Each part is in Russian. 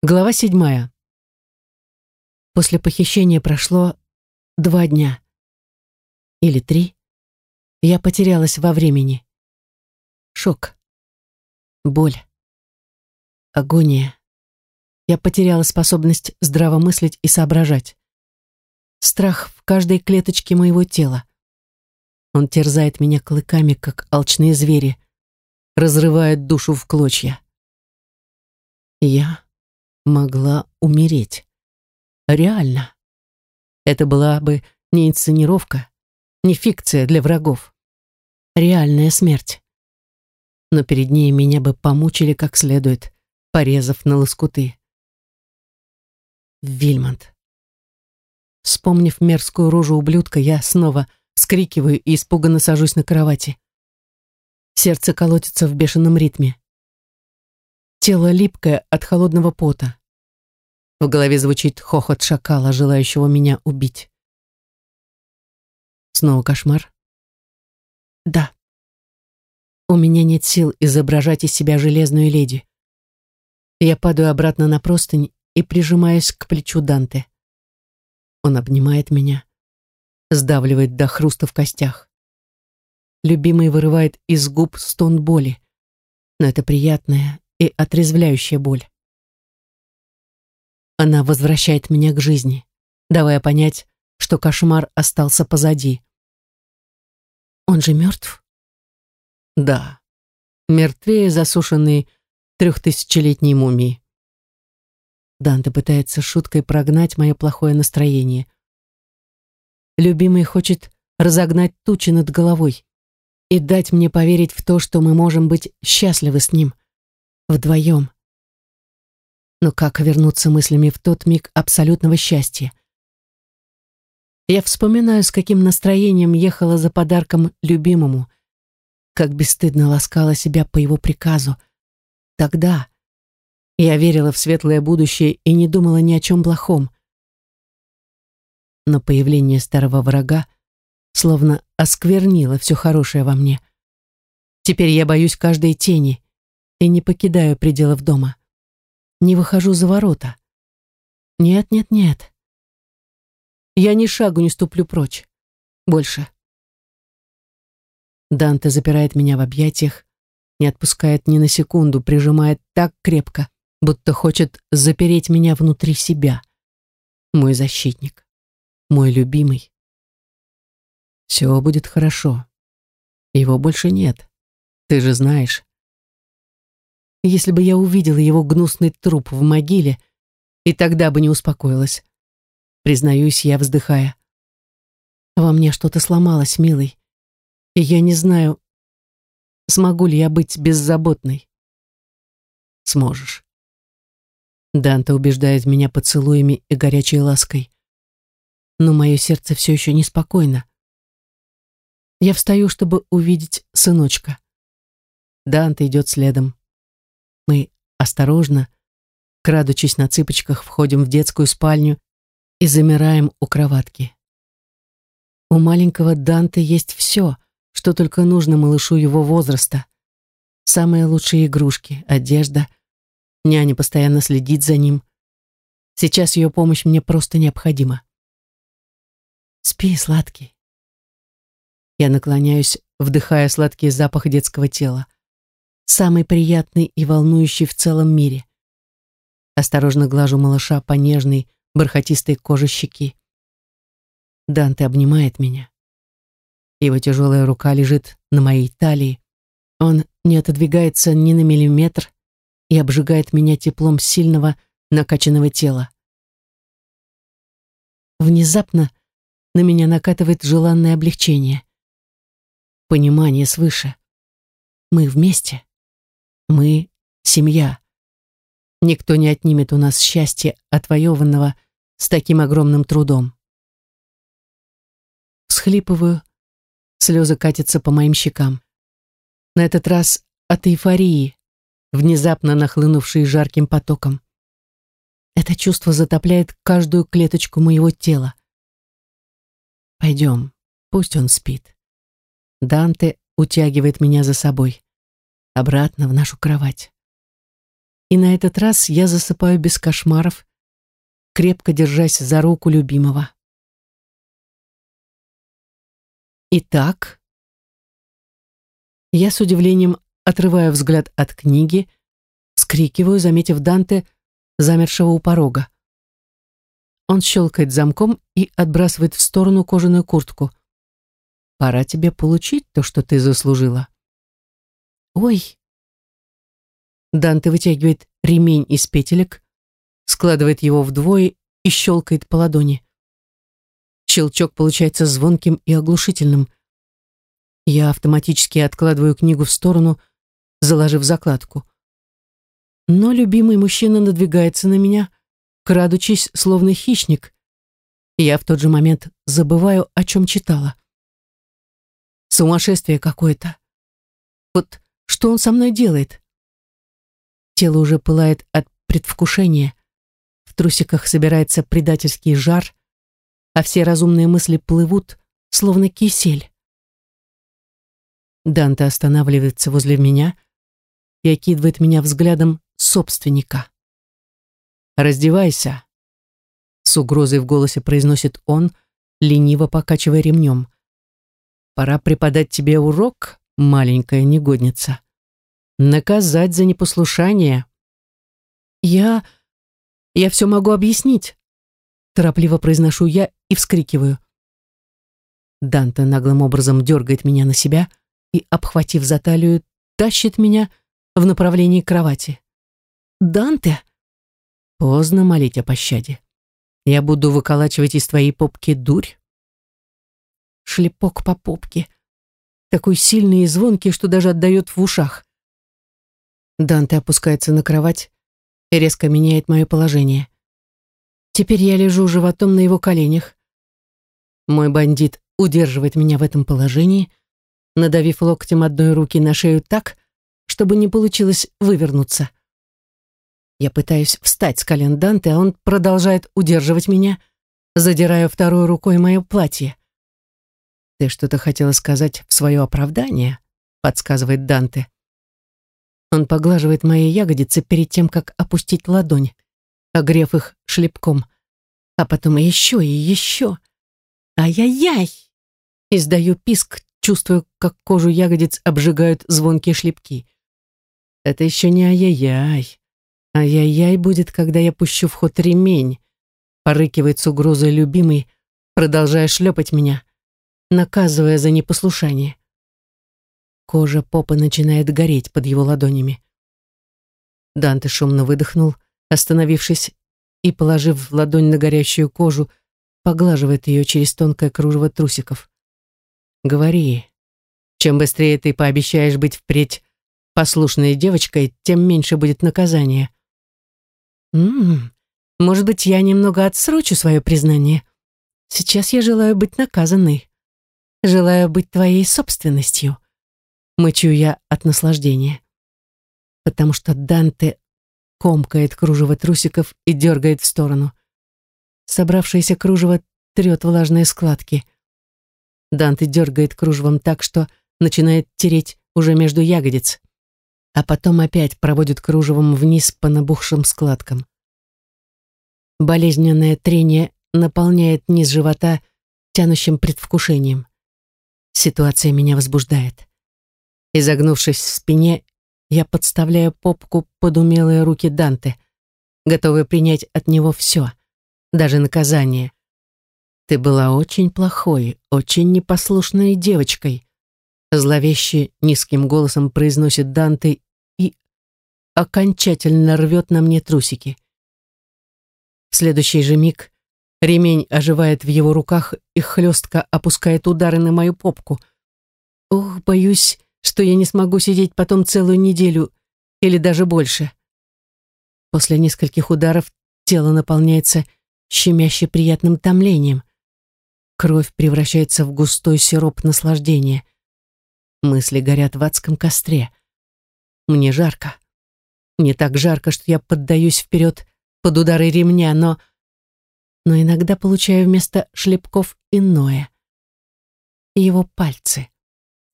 Глава седьмая. После похищения прошло два дня. Или три. Я потерялась во времени. Шок. Боль. Агония. Я потеряла способность здраво мыслить и соображать. Страх в каждой клеточке моего тела. Он терзает меня клыками, как алчные звери, разрывает душу в клочья. Я могла умереть. Реально. Это была бы не инсценировка, не фикция для врагов. Реальная смерть. Но перед ней меня бы помучили как следует, порезав на лоскуты. Вильмонт. Вспомнив мерзкую рожу ублюдка, я снова вскрикиваю и испуганно сажусь на кровати. Сердце колотится в бешеном ритме. Тело липкое от холодного пота. В голове звучит хохот шакала, желающего меня убить. Снова кошмар? Да. У меня нет сил изображать из себя железную леди. Я падаю обратно на простынь и прижимаюсь к плечу Данте. Он обнимает меня, сдавливает до хруста в костях. Любимый вырывает из губ стон боли, но это приятная и отрезвляющая боль. Она возвращает меня к жизни, давая понять, что кошмар остался позади. Он же мертв? Да. Мертвее засушенной трехтысячелетней мумии. Данте пытается шуткой прогнать мое плохое настроение. Любимый хочет разогнать тучи над головой и дать мне поверить в то, что мы можем быть счастливы с ним. Вдвоем. Но как вернуться мыслями в тот миг абсолютного счастья? Я вспоминаю, с каким настроением ехала за подарком любимому, как бесстыдно ласкала себя по его приказу. Тогда я верила в светлое будущее и не думала ни о чем плохом. Но появление старого врага словно осквернило все хорошее во мне. Теперь я боюсь каждой тени и не покидаю пределов дома не выхожу за ворота. Нет, нет, нет. Я ни шагу не ступлю прочь. Больше. Данте запирает меня в объятиях, не отпускает ни на секунду, прижимает так крепко, будто хочет запереть меня внутри себя. Мой защитник, мой любимый. Все будет хорошо. Его больше нет. Ты же знаешь. Если бы я увидела его гнусный труп в могиле, и тогда бы не успокоилась. Признаюсь я, вздыхая. Во мне что-то сломалось, милый. И я не знаю, смогу ли я быть беззаботной. Сможешь. Данте убеждает меня поцелуями и горячей лаской. Но мое сердце все еще неспокойно. Я встаю, чтобы увидеть сыночка. Данте идет следом. Мы осторожно, крадучись на цыпочках, входим в детскую спальню и замираем у кроватки. У маленького Данте есть все, что только нужно малышу его возраста. Самые лучшие игрушки, одежда. Няня постоянно следит за ним. Сейчас ее помощь мне просто необходима. Спи, сладкий. Я наклоняюсь, вдыхая сладкий запах детского тела самый приятный и волнующий в целом мире. Осторожно глажу малыша по нежной, бархатистой коже щеки. Данте обнимает меня. Его тяжелая рука лежит на моей талии. Он не отодвигается ни на миллиметр и обжигает меня теплом сильного, накачанного тела. Внезапно на меня накатывает желанное облегчение. Понимание свыше. Мы вместе. Мы — семья. Никто не отнимет у нас счастье, отвоеванного с таким огромным трудом. Всхлипываю, слезы катятся по моим щекам. На этот раз от эйфории, внезапно нахлынувшей жарким потоком. Это чувство затопляет каждую клеточку моего тела. Пойдем, пусть он спит. Данте утягивает меня за собой обратно в нашу кровать. И на этот раз я засыпаю без кошмаров, крепко держась за руку любимого. Итак, я с удивлением отрываю взгляд от книги, скрикиваю, заметив Данте, замершего у порога. Он щелкает замком и отбрасывает в сторону кожаную куртку. «Пора тебе получить то, что ты заслужила». «Ой!» Данте вытягивает ремень из петелек, складывает его вдвое и щелкает по ладони. Щелчок получается звонким и оглушительным. Я автоматически откладываю книгу в сторону, заложив закладку. Но любимый мужчина надвигается на меня, крадучись, словно хищник. Я в тот же момент забываю, о чем читала. Сумасшествие какое-то. Вот что он со мной делает? Тело уже пылает от предвкушения. В трусиках собирается предательский жар, а все разумные мысли плывут, словно кисель. Данте останавливается возле меня и окидывает меня взглядом собственника. «Раздевайся!» С угрозой в голосе произносит он, лениво покачивая ремнем. «Пора преподать тебе урок, маленькая негодница. Наказать за непослушание». «Я... я все могу объяснить», торопливо произношу я и вскрикиваю. Данте наглым образом дергает меня на себя и, обхватив за талию, тащит меня в направлении кровати. «Данте!» Поздно молить о пощаде. Я буду выколачивать из твоей попки дурь. Шлепок по попке. Такой сильный и звонкий, что даже отдает в ушах. Данте опускается на кровать и резко меняет мое положение. Теперь я лежу животом на его коленях. Мой бандит удерживает меня в этом положении, надавив локтем одной руки на шею так, чтобы не получилось вывернуться. Я пытаюсь встать с колен Данте, а он продолжает удерживать меня, задирая второй рукой мое платье. «Ты что-то хотела сказать в свое оправдание?» — подсказывает Данте. Он поглаживает мои ягодицы перед тем, как опустить ладонь, огрев их шлепком, а потом еще и еще. «Ай-яй-яй!» Издаю писк, чувствую, как кожу ягодиц обжигают звонкие шлепки. «Это еще не ай-яй-яй. Ай-яй-яй будет, когда я пущу в ход ремень, порыкивает с угрозой любимый, продолжая шлепать меня, наказывая за непослушание. Кожа попы начинает гореть под его ладонями. Данте шумно выдохнул, остановившись и, положив ладонь на горящую кожу, поглаживает ее через тонкое кружево трусиков. «Говори. Чем быстрее ты пообещаешь быть впредь послушной девочкой, тем меньше будет наказания. Ммм, может быть, я немного отсрочу свое признание. Сейчас я желаю быть наказанной. Желаю быть твоей собственностью. Мычу я от наслаждения. Потому что Данте комкает кружево трусиков и дергает в сторону. Собравшееся кружево трет влажные складки. Данте дергает кружевом так, что начинает тереть уже между ягодиц а потом опять проводит кружевом вниз по набухшим складкам. Болезненное трение наполняет низ живота тянущим предвкушением. Ситуация меня возбуждает. Изогнувшись в спине, я подставляю попку под умелые руки Данте, готовый принять от него все, даже наказание. Ты была очень плохой, очень непослушной девочкой, зловеще низким голосом произносит Данте окончательно рвет на мне трусики. В следующий же миг ремень оживает в его руках и хлестко опускает удары на мою попку. Ох, боюсь, что я не смогу сидеть потом целую неделю или даже больше. После нескольких ударов тело наполняется щемяще приятным томлением. Кровь превращается в густой сироп наслаждения. Мысли горят в адском костре. Мне жарко. Не так жарко, что я поддаюсь вперед под удары ремня, но... Но иногда получаю вместо шлепков иное. Его пальцы.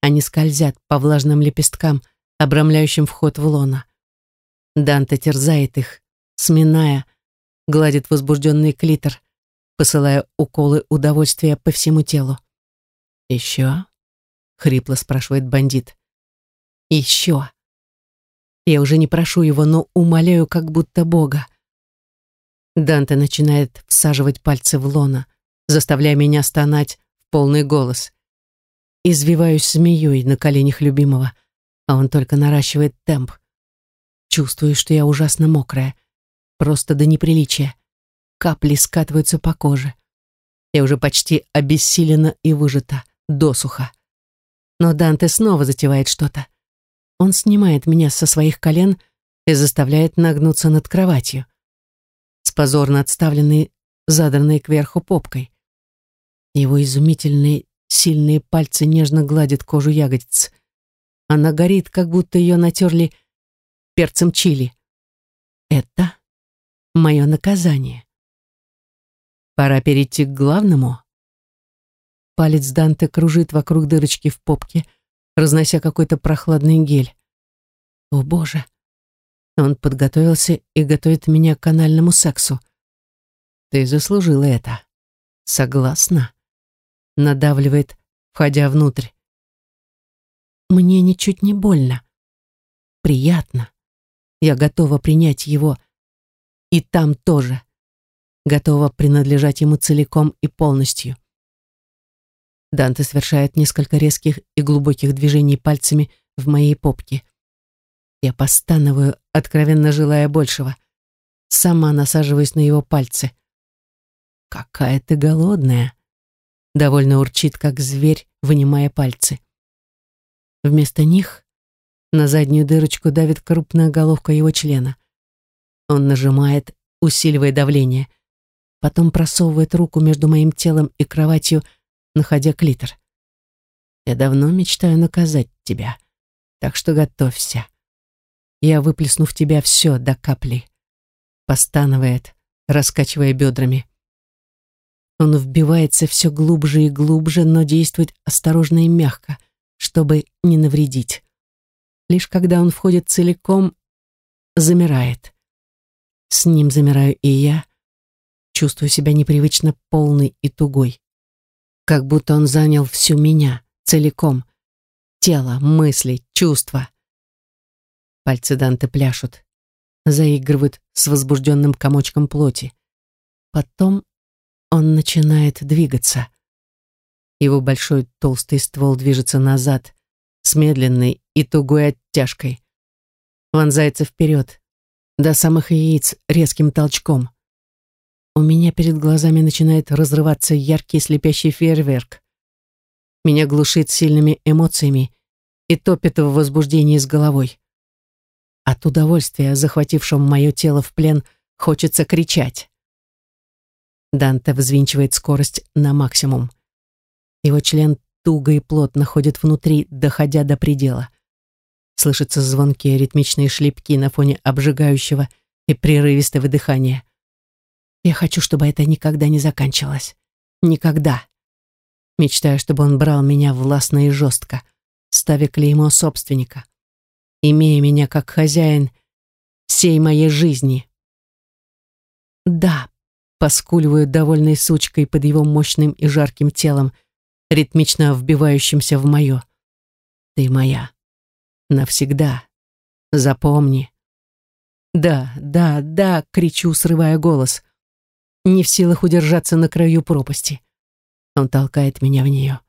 Они скользят по влажным лепесткам, обрамляющим вход в лона. Данте терзает их, сминая, гладит возбужденный клитор, посылая уколы удовольствия по всему телу. «Еще?» — хрипло спрашивает бандит. «Еще!» Я уже не прошу его, но умоляю как будто Бога. Данте начинает всаживать пальцы в лона, заставляя меня стонать в полный голос. Извиваюсь змеей на коленях любимого, а он только наращивает темп. Чувствую, что я ужасно мокрая, просто до неприличия. Капли скатываются по коже. Я уже почти обессилена и выжата, досуха. Но Данте снова затевает что-то. Он снимает меня со своих колен и заставляет нагнуться над кроватью с позорно отставленной, задранной кверху попкой. Его изумительные, сильные пальцы нежно гладят кожу ягодиц. Она горит, как будто ее натерли перцем чили. Это мое наказание. Пора перейти к главному. Палец Данте кружит вокруг дырочки в попке, разнося какой-то прохладный гель. О, Боже! Он подготовился и готовит меня к анальному сексу. Ты заслужила это. Согласна? Надавливает, входя внутрь. Мне ничуть не больно. Приятно. Я готова принять его. И там тоже. Готова принадлежать ему целиком и полностью. Данте совершает несколько резких и глубоких движений пальцами в моей попке. Я постановую, откровенно желая большего. Сама насаживаюсь на его пальцы. «Какая ты голодная!» Довольно урчит, как зверь, вынимая пальцы. Вместо них на заднюю дырочку давит крупная головка его члена. Он нажимает, усиливая давление. Потом просовывает руку между моим телом и кроватью, находя клитор. «Я давно мечтаю наказать тебя, так что готовься». Я выплесну в тебя все до капли. Постанывает, раскачивая бедрами. Он вбивается все глубже и глубже, но действует осторожно и мягко, чтобы не навредить. Лишь когда он входит целиком, замирает. С ним замираю и я, чувствую себя непривычно полной и тугой. Как будто он занял всю меня, целиком. Тело, мысли, чувства. Пальцы Данте пляшут, заигрывают с возбужденным комочком плоти. Потом он начинает двигаться. Его большой толстый ствол движется назад, с медленной и тугой оттяжкой. Вонзается вперед, до самых яиц резким толчком. У меня перед глазами начинает разрываться яркий слепящий фейерверк. Меня глушит сильными эмоциями и топит в возбуждении с головой. От удовольствия, захватившего мое тело в плен, хочется кричать. Данте взвинчивает скорость на максимум. Его член туго и плотно ходит внутри, доходя до предела. Слышатся звонкие ритмичные шлепки на фоне обжигающего и прерывистого дыхания. Я хочу, чтобы это никогда не заканчивалось. Никогда. Мечтаю, чтобы он брал меня властно и жестко, ставя клеймо собственника имея меня как хозяин всей моей жизни. Да, поскуливаю довольной сучкой под его мощным и жарким телом, ритмично вбивающимся в мое. Ты моя. Навсегда. Запомни. Да, да, да, кричу, срывая голос. Не в силах удержаться на краю пропасти. Он толкает меня в нее.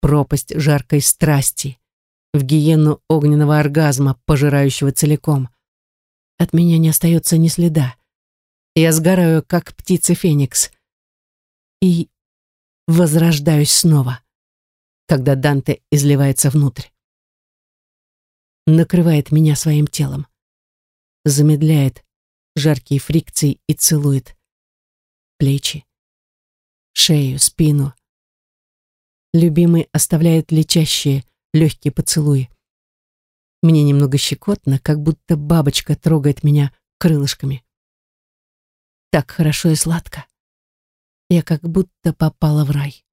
Пропасть жаркой страсти в гиену огненного оргазма, пожирающего целиком. От меня не остается ни следа. Я сгораю, как птица Феникс. И возрождаюсь снова, когда Данте изливается внутрь. Накрывает меня своим телом. Замедляет жаркие фрикции и целует. Плечи, шею, спину. Любимый оставляет лечащие, легкий поцелуй. Мне немного щекотно, как будто бабочка трогает меня крылышками. Так хорошо и сладко. Я как будто попала в рай.